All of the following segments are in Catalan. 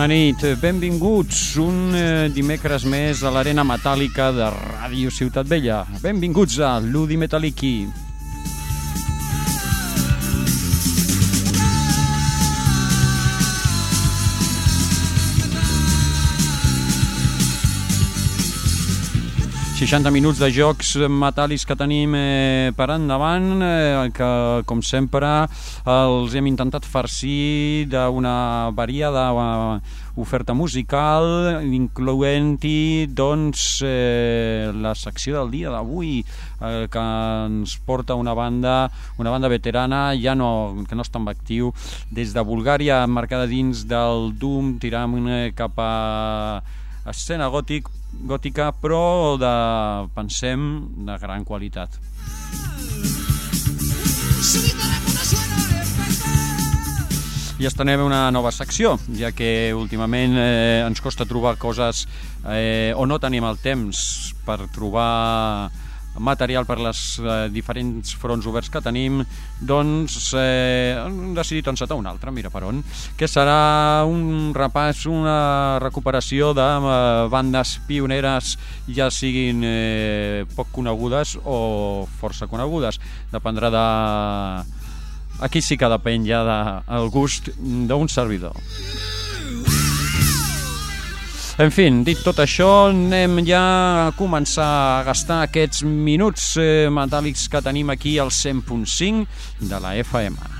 Bona nit, benvinguts un eh, dimecres més a l'Arena Metàl·lica de Ràdio Ciutat Vella. Benvinguts a l'Udi Metal·liqui. 60 minuts de jocs metàl·lics que tenim eh, per endavant, eh, que com sempre els hem intentat farcir d'una variada eh, oferta musical, incloent-hi doncs, eh, la secció del dia d'avui, eh, que ens porta una banda, una banda veterana, ja no, que no està en actiu, des de Bulgària, marcada dins del Doom, tirant cap a escena gòtic, gòtica, però de, pensem, de gran qualitat. I estrenem una nova secció, ja que últimament eh, ens costa trobar coses eh, o no tenim el temps per trobar material per les eh, diferents fronts oberts que tenim, doncs eh, hem decidit encetar un altre, mira per on, que serà un repàs, una recuperació de eh, bandes pioneres, ja siguin eh, poc conegudes o força conegudes. Dependrà de... Aquí sí que depèn ja del de, gust d'un servidor. En fi, dit tot això, anem ja a començar a gastar aquests minuts eh, metàl·lics que tenim aquí al 100.5 de la FM.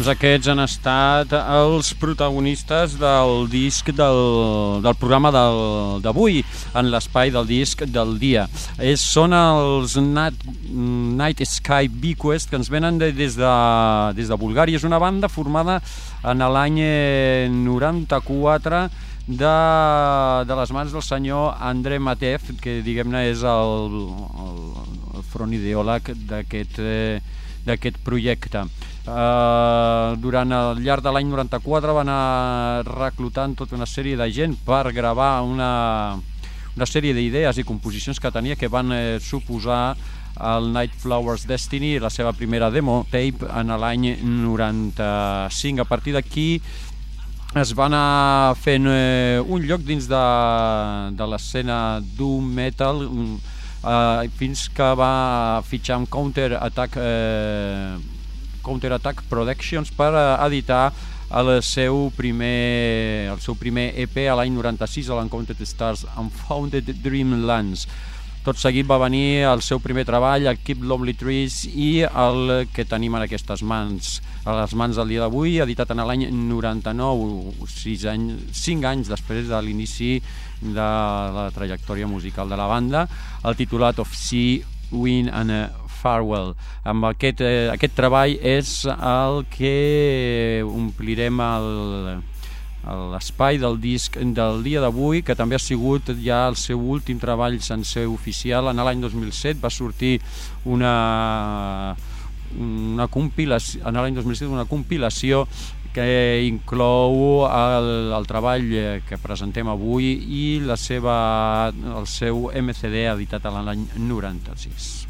Doncs aquests han estat els protagonistes del disc del, del programa d'avui, en l'espai del disc del dia. És, són els Night, Night Sky Bequest que ens venen de, des, de, des de Bulgària. És una banda formada en l'any 94 de, de les mans del senyor André Matev, que diguem-ne és el, el, el front ideòleg d'aquest eh, projecte. Uh, durant el llarg de l'any 94 van anar reclutant tota una sèrie de gent per gravar una, una sèrie d'idees i composicions que tenia que van eh, suposar el Night Flowers Destiny, la seva primera demo tape en l'any 95. A partir d'aquí es va anar fent eh, un lloc dins de, de l'escena doom metal eh, fins que va fitxar amb Counter Attack eh, Counterattack Productions per eh, editar el seu primer, el seu primer EP a l'any 96 a l'Uncounted Stars Unfounded Dreamlands. Tot seguit va venir el seu primer treball, el Keep Lovely Trees, i el que tenim en aquestes mans, a les mans del dia d'avui, editat en l'any 99, 6 anys, 5 anys després de l'inici de la trajectòria musical de la banda, el titulat Of Sea, Wind and Farwell. Amb aquest, eh, aquest treball és el que omplirem l'espai del disc del dia d'avui, que també ha sigut ja el seu últim treball sencer oficial. En l'any 2007 va sortir una, una compilació, en l'any 2007 una compilació que inclou el, el treball que presentem avui i la seva, el seu MCD editat l'any 96.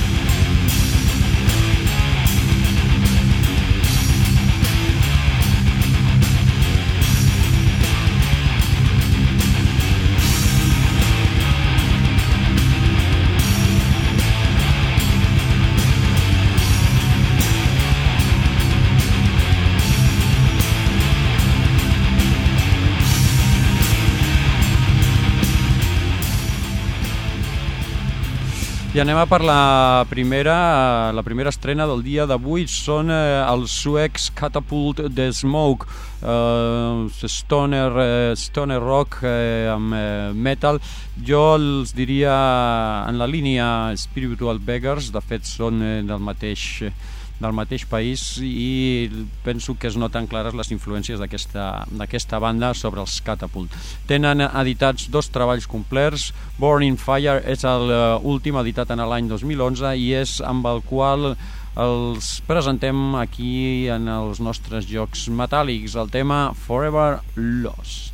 Anem a per la primera, la primera estrena del dia d'avui. Són eh, els suecs Catapult de Smoke, eh, stoner, eh, stoner rock eh, amb eh, metal. Jo els diria en la línia Spiritual Beggars, de fet són eh, del mateix... Eh, del mateix país i penso que es noten clares les influències d'aquesta banda sobre els Catapult. Tenen editats dos treballs complets, Born in Fire és l'últim eh, editat en l'any 2011 i és amb el qual els presentem aquí en els nostres jocs metàl·lics, el tema Forever Lost.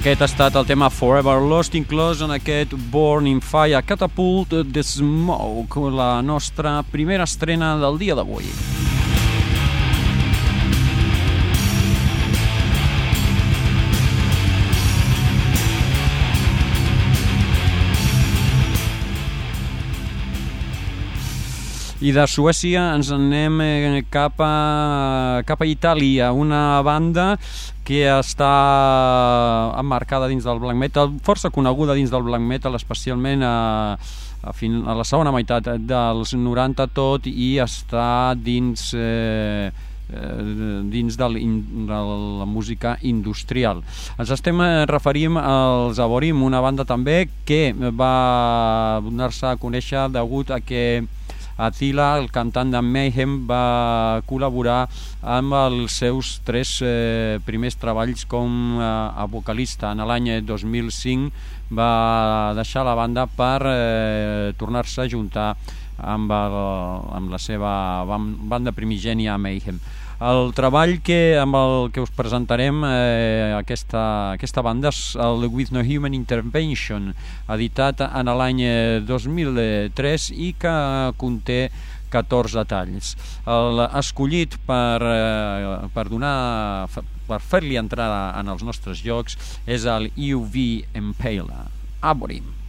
Aquest ha estat el tema Forever Lost, inclòs en aquest Born in Fire Catapult The Smoke, la nostra primera estrena del dia d'avui. I de Suècia ens anem eh, cap a, cap a Itàlia, una banda que està emmarcada dins del black metal, força coneguda dins del black metal, especialment a, a, fin, a la segona meitat dels 90 tot i està dins eh, dins de, de la música industrial. Ens estem referim als Aborim, una banda també que va donar-se a conèixer degut a que Attila, el cantant de Mayhem, va col·laborar amb els seus tres eh, primers treballs com eh, a vocalista. En l'any 2005 va deixar la banda per eh, tornar-se a juntar amb, el, amb la seva banda primigènia Mayhem. El treball que, amb el que us presentarem eh, aquesta, aquesta banda és el With No Human Intervention, editat en l'any 2003 i que conté 14 talls. El escollit per, eh, per donar per fer-li entrar en els nostres jocs és el UV Impaler. Aborim.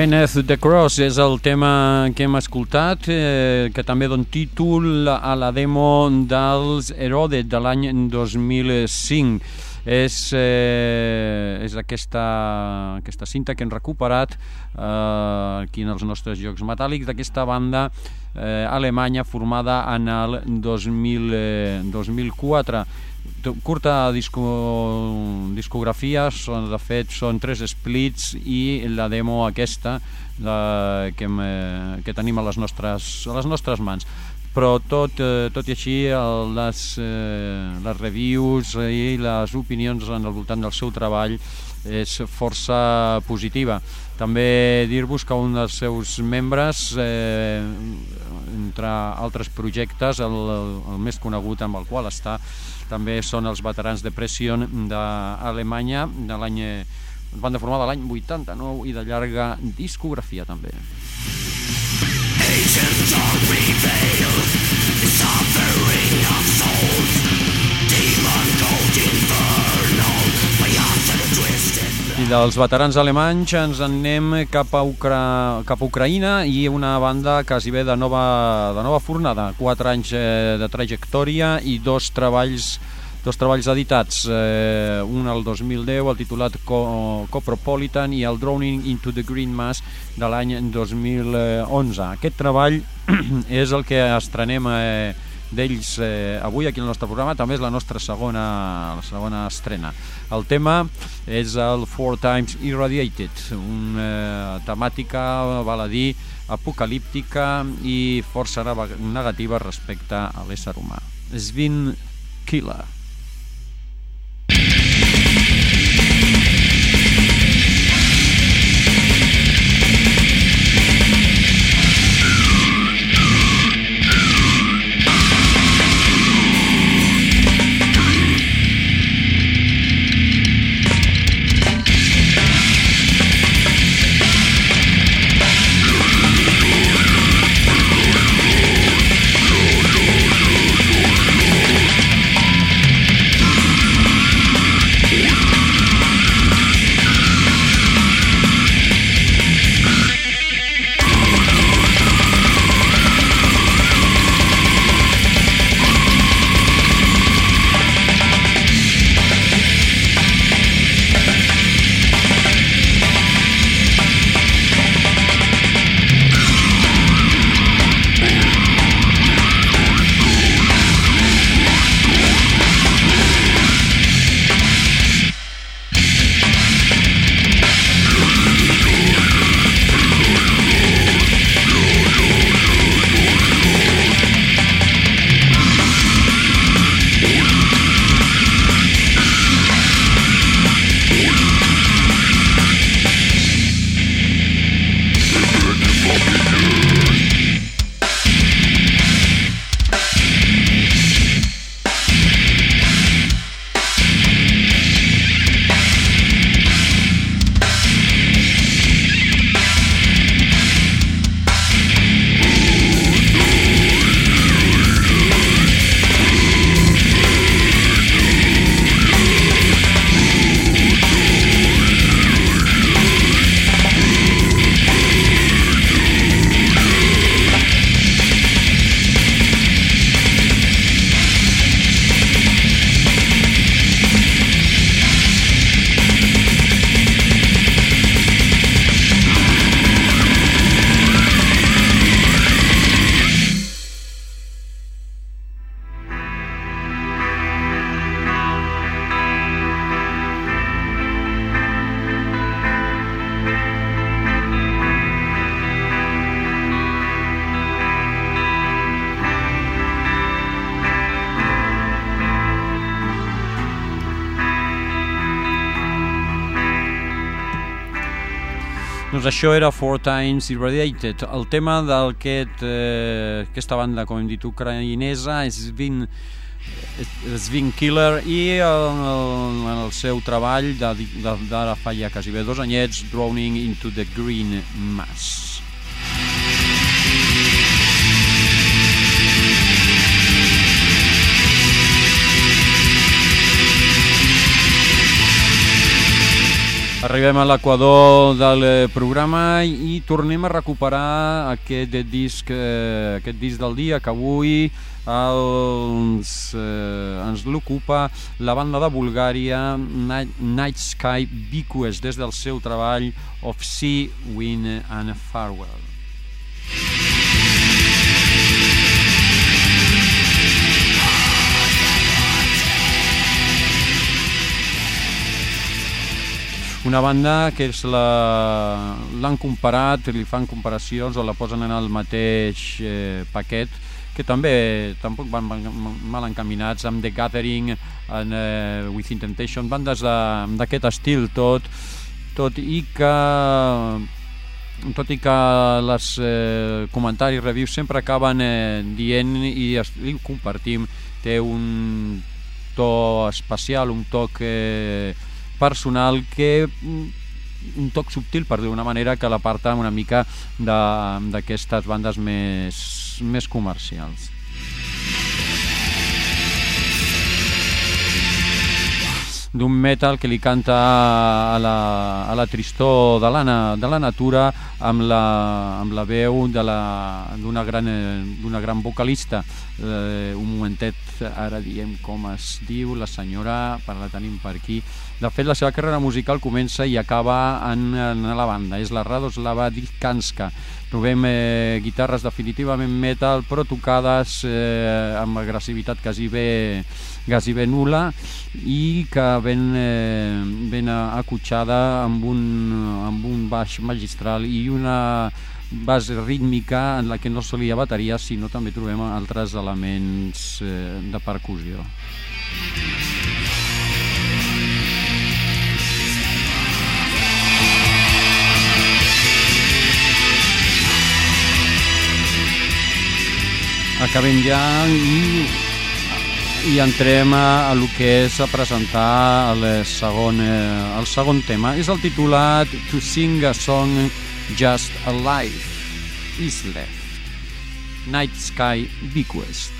Beneath the Cross és el tema que hem escoltat, eh, que també don títol a la demo dels Herode de l'any 2005. És, eh, és aquesta, aquesta cinta que hem recuperat eh, aquí en els nostres jocs metàl·lics d'aquesta banda eh, alemanya formada en el 2000, eh, 2004 curta disco, discografia, són, de fet són tres splits i la demo aquesta la, que, eh, que tenim a les nostres, a les nostres mans però tot, eh, tot i així el, les, eh, les reviews i les opinions en el voltant del seu treball és força positiva. També dir-vos que un dels seus membres, eh, entre altres projectes, el, el més conegut amb el qual està també són els veterans de Pression d'Alemanya, de l'any banda formada l'any 89 i de llarga discografia també. Agents are revealed, of souls, i dels veterans alemanys ens en anem cap a, Ucra... cap a Ucraïna i una banda quasi bé de nova, de nova fornada, quatre anys eh, de trajectòria i dos treballs dos treballs editats, eh, un el 2010, el titulat Co Copropolitan i el Drowning into the Green Mass de l'any 2011. Aquest treball és el que estrenem eh, d'ells eh, avui aquí al nostre programa, també és la nostra segona, la segona estrena. El tema és el Four Times Irradiated, una eh, temàtica, val a dir, apocalíptica i força negativa respecte a l'ésser humà. Svin Killer. Això era Four Times Irradiated. El tema d'aquesta eh, aquesta banda, com hem dit, ucraïnesa és Svin, Svin Killer i el, el, el seu treball d'ara fa ja quasi bé dos anyets, Drowning into the Green Mass. Arribem a l'equador del eh, programa i tornem a recuperar aquest disc, eh, aquest disc del dia que avui els, eh, ens l'ocupa la banda de Bulgària Night, Night Sky Bequest des del seu treball Of Sea, Wind and Farewell. Una banda que l'han comparat, li fan comparacions o la posen en el mateix eh, paquet que també tampoc van, mal encaminats amb The Gathering, en eh, Within Temptation, bandes d'aquest estil tot, tot i que tot i que les eh, comentaris, reviews sempre acaben eh, dient i, i compartim té un to especial, un toc eh, personal que mm, un toc subtil, per dir una manera, que l'aparta una mica d'aquestes bandes més, més comercials. d'un metal que li canta a la, a la tristor de la, de la natura amb la, amb la veu d'una gran, gran vocalista eh, un momentet, ara diem com es diu, la senyora, per la tenim per aquí. De fet, la seva carrera musical comença i acaba en, en la banda, és la Radoslava Dikanska. Trobem eh, guitarres definitivament metal, però tocades eh, amb agressivitat quasi bé gairebé nula i que ben, eh, ben acotxada amb un, amb un baix magistral i una base rítmica en la que no solia bateria sinó també trobem altres elements eh, de percussió. Acabem ja i i entrem a, a lo que és a presentar el segon, eh, el segon tema. És el titulat To Sing a Song Just a Life Is Left. Night Sky Bequest.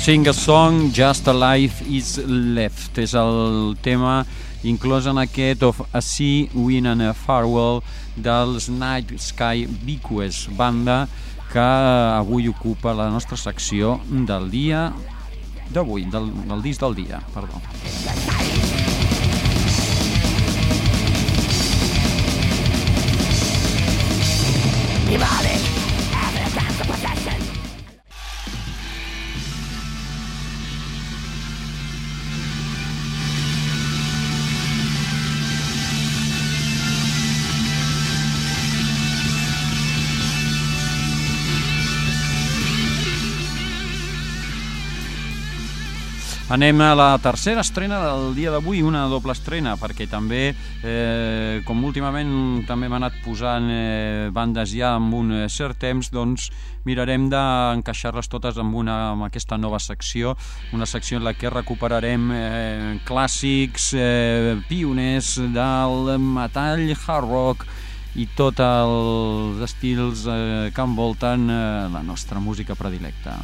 Sing a Song, Just a Life is Left. És el tema inclòs en aquest of A Sea, Wind and a Farewell dels Night Sky Bequest, banda que avui ocupa la nostra secció del dia d'avui, del, del disc del dia, perdó. Vale. Anem a la tercera estrena del dia d'avui, una doble estrena, perquè també, eh, com últimament també m'ha anat posant eh, bandes ja amb un eh, cert temps, doncs mirarem d'encaixar-les totes amb, una, amb aquesta nova secció, una secció en la que recuperarem eh, clàssics, eh, pioners del metall, hard rock, i tots els estils eh, que envolten eh, la nostra música predilecta.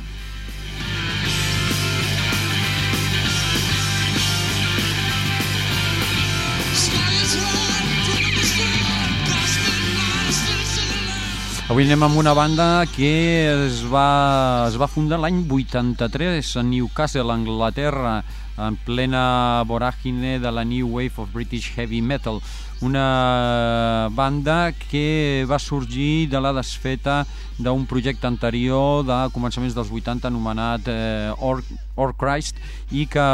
Avui anem amb una banda que es va, es va fundar l'any 83 a Newcastle, Anglaterra, en plena voràgine de la New Wave of British Heavy Metal. Una banda que va sorgir de la desfeta d'un projecte anterior de començaments dels 80 anomenat eh, Or, Or Christ i que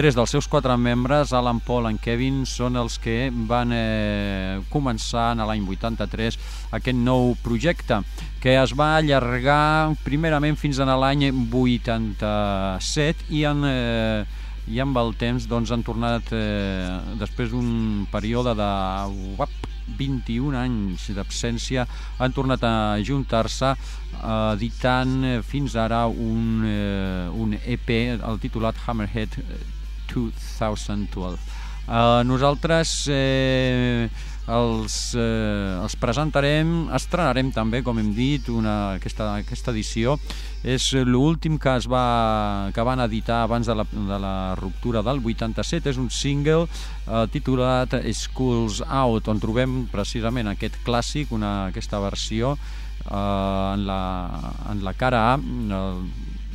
tres dels seus quatre membres, Alan Paul i Kevin, són els que van eh, començar en l'any 83 aquest nou projecte que es va allargar primerament fins a l'any 87 i en eh, i amb el temps doncs, han tornat, eh, després d'un període de uap, 21 anys d'absència, han tornat a juntar-se eh, editant eh, fins ara un, eh, un EP, el titulat Hammerhead 2012. Eh, nosaltres eh, els, eh, els presentarem, estrenarem també, com hem dit, una, aquesta, aquesta edició. És l'últim que, es va, que van editar abans de la, de la ruptura del 87. És un single eh, titulat Schools Out, on trobem precisament aquest clàssic, una, aquesta versió eh, en, la, en la cara A,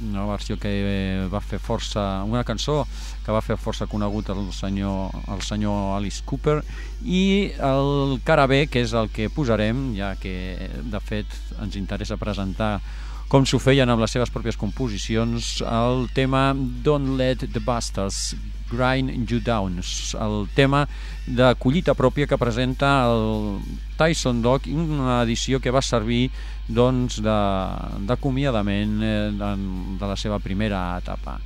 una versió que va fer força, una cançó que va fer força conegut el senyor, el senyor Alice Cooper i el cara B, que és el que posarem, ja que de fet ens interessa presentar com s'ho feien amb les seves pròpies composicions, el tema Don't Let the Bastards Grind You Down, el tema de collita pròpia que presenta el Tyson Dog, una edició que va servir doncs, d'acomiadament de, de, de la seva primera etapa.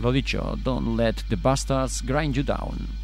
Lo dicho, don't let the bastards grind you down.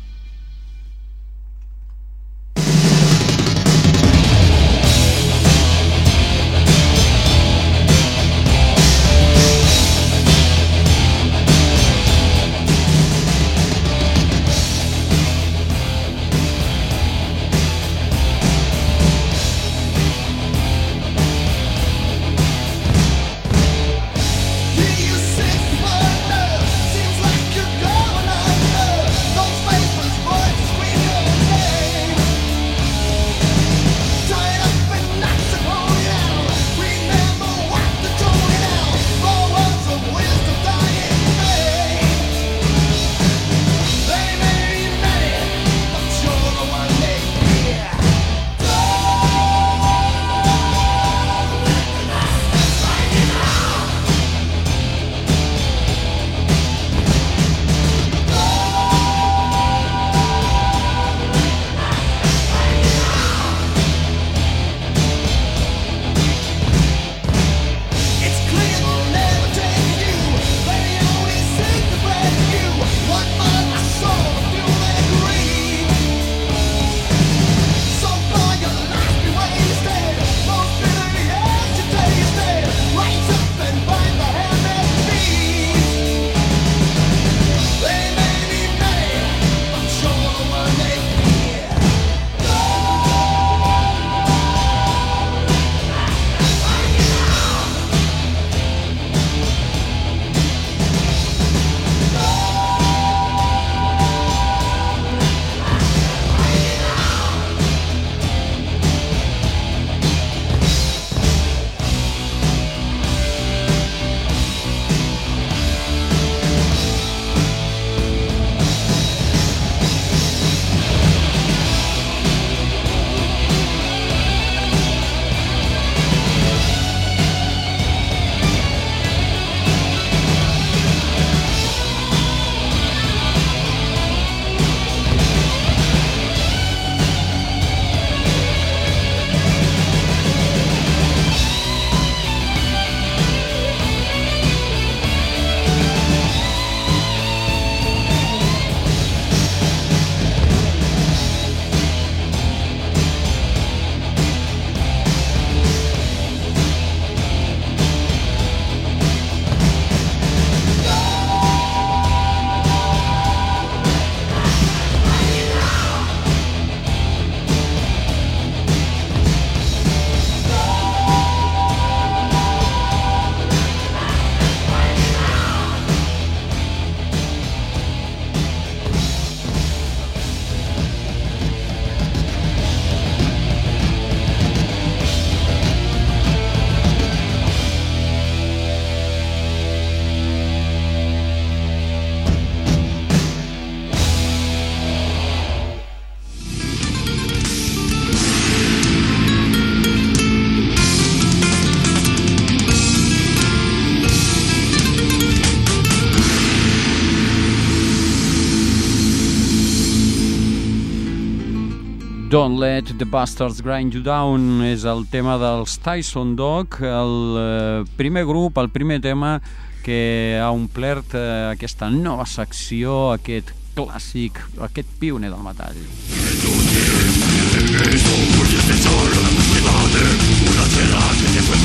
Don't Let the Bastards Grind You Down és el tema dels Tyson Dog, el eh, primer grup, el primer tema que ha omplert eh, aquesta nova secció, aquest clàssic, aquest pioner del metall. Una tela que te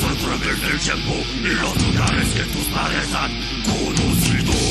sorprender del Y los lugares que tus padres han conocido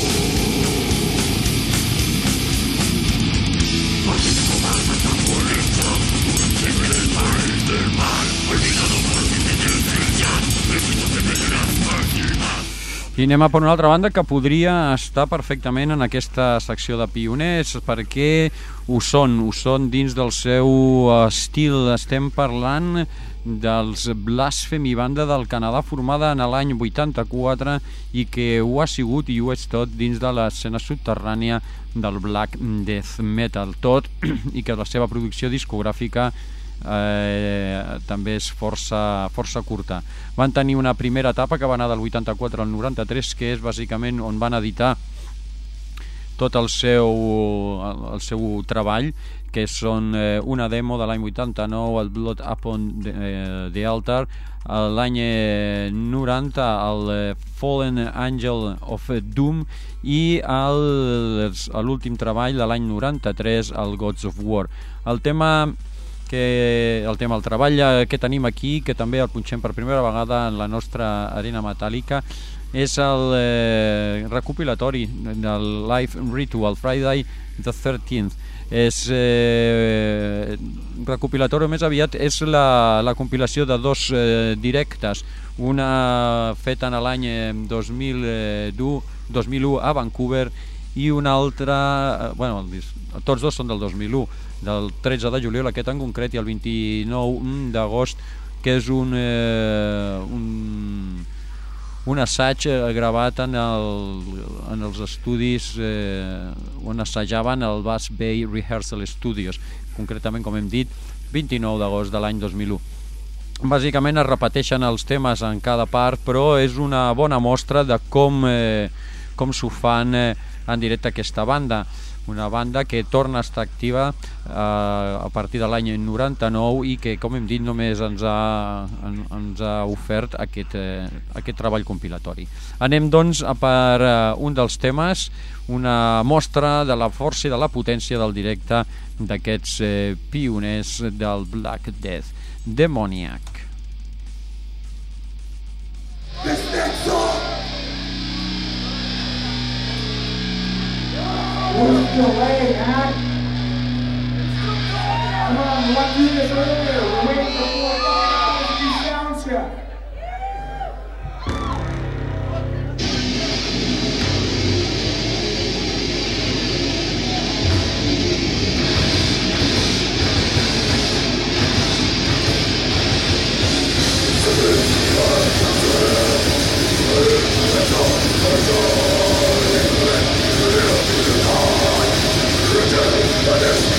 i anem a per una altra banda que podria estar perfectament en aquesta secció de pioners perquè ho són, ho són dins del seu estil. Estem parlant dels Blasphemy, banda del Canadà formada en l'any 84 i que ho ha sigut i ho és tot dins de l'escena subterrània del Black Death Metal. Tot i que la seva producció discogràfica eh, també és força, força curta. Van tenir una primera etapa que va anar del 84 al 93, que és bàsicament on van editar tot el seu, el, seu treball, que són eh, una demo de l'any 89, el Blood Upon the, eh, the Altar, l'any 90 el eh, Fallen Angel of Doom. I l'últim treball de l'any 93 el Gods of War. El tema que el tema del treball eh, que tenim aquí, que també el punxem per primera vegada en la nostra arena metàl·lica, és el eh, recopilatori del Live Ritual Friday the 13th. És eh, recopilatori més aviat és la, la compilació de dos eh, directes, una feta en l'any 2001, 2001 a Vancouver i una altra, eh, bueno, tots dos són del 2001, del 13 de juliol, aquest en concret, i el 29 d'agost, que és un, eh, un, un assaig eh, gravat en, el, en els estudis eh, on assajaven el Bass Bay Rehearsal Studios, concretament, com hem dit, 29 d'agost de l'any 2001. Bàsicament es repeteixen els temes en cada part, però és una bona mostra de com, eh, com s'ho fan eh, en directe aquesta banda una banda que torna a estar activa eh, a partir de l'any 99 i que, com hem dit, només ens ha, en, ens ha ofert aquest, eh, aquest treball compilatori. Anem, doncs, a per eh, un dels temes, una mostra de la força i de la potència del directe d'aquests eh, pioners del Black Death, Demoniac. This next song Move your way, man. Come on, do this earlier? We're waiting for four brother.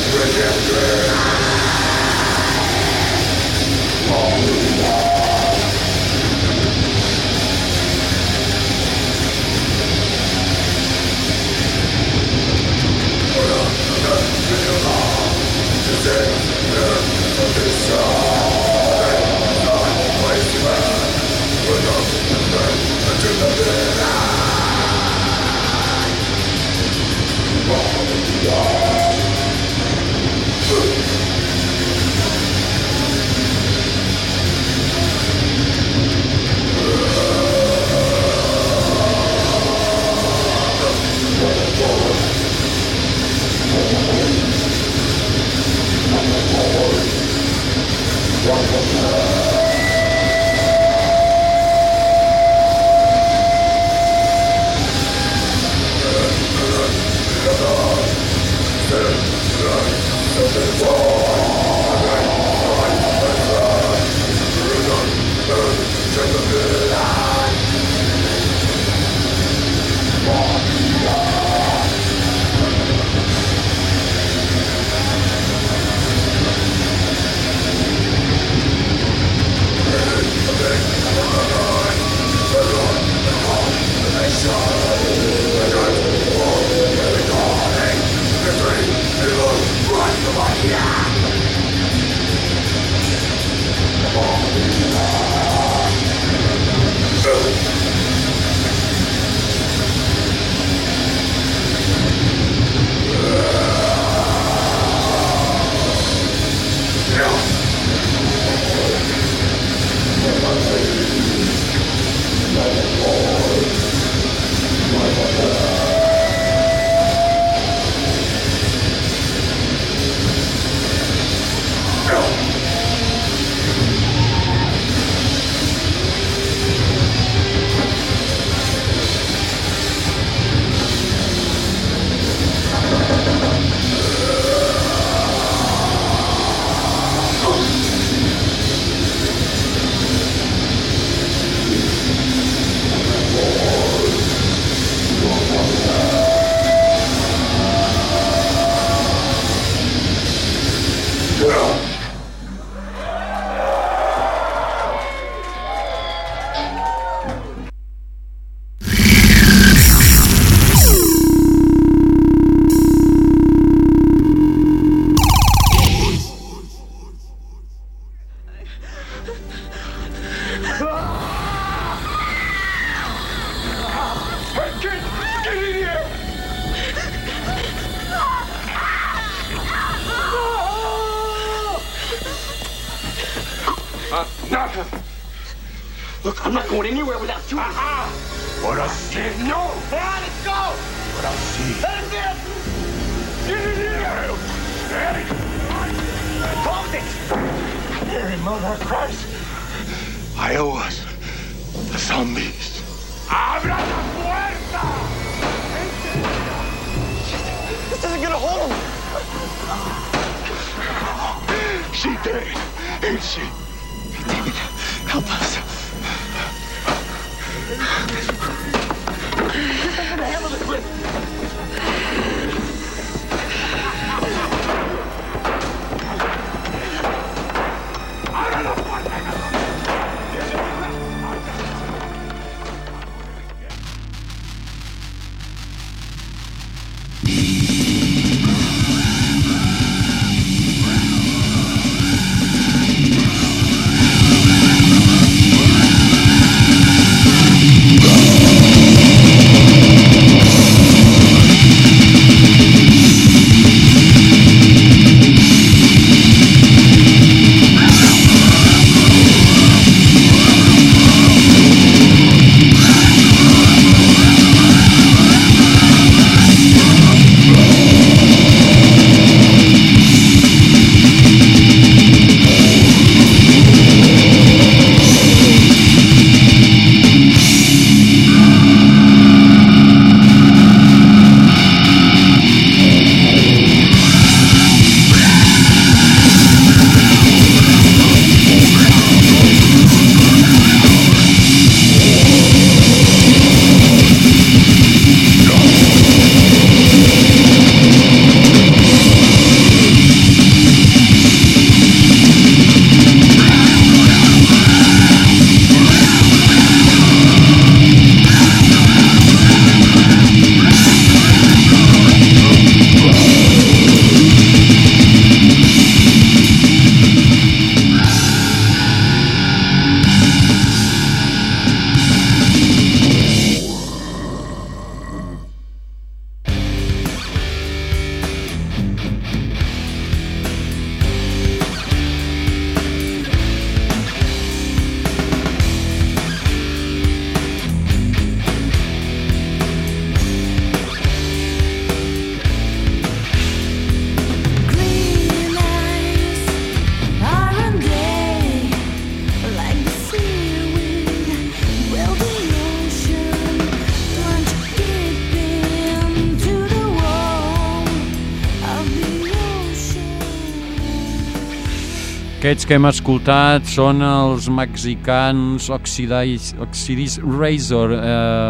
Aquests que hem escoltat són els mexicans Oxidis, Oxidis Razor. Eh,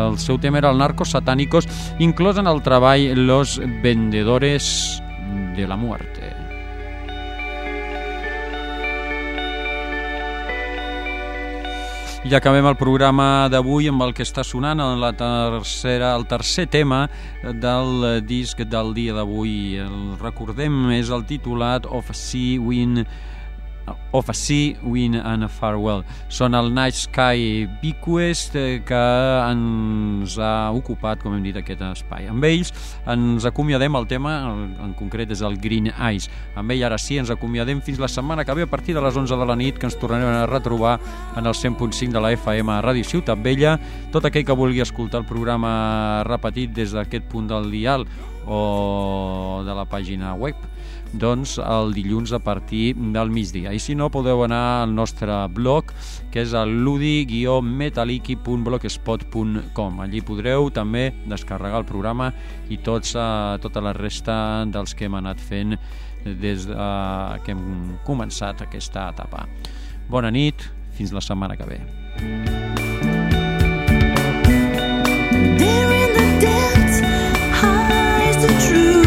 el seu tema era el Narcos Satánicos, inclòs en el treball Los Vendedores de la Muerte. I acabem el programa d'avui amb el que està sonant en la tercera, el tercer tema del disc del dia d'avui. Recordem, és el titulat Of Sea Wind of a Sea, Wind and a Farewell. Són el Night Sky Bequest eh, que ens ha ocupat, com hem dit, aquest espai. Amb ells ens acomiadem, el tema en concret és el Green Eyes. Amb ell ara sí, ens acomiadem fins la setmana que ve a partir de les 11 de la nit que ens tornarem a retrobar en el 100.5 de la FM a Ràdio Ciutat Vella. Tot aquell que vulgui escoltar el programa repetit des d'aquest punt del dial o de la pàgina web doncs, el dilluns a partir del migdia. I si no, podeu anar al nostre blog, que és el ludi-metaliki.blogspot.com. Allí podreu també descarregar el programa i tots, eh, tota la resta dels que hem anat fent des de, que hem començat aquesta etapa. Bona nit, fins la setmana que ve. There in the depths hides the truth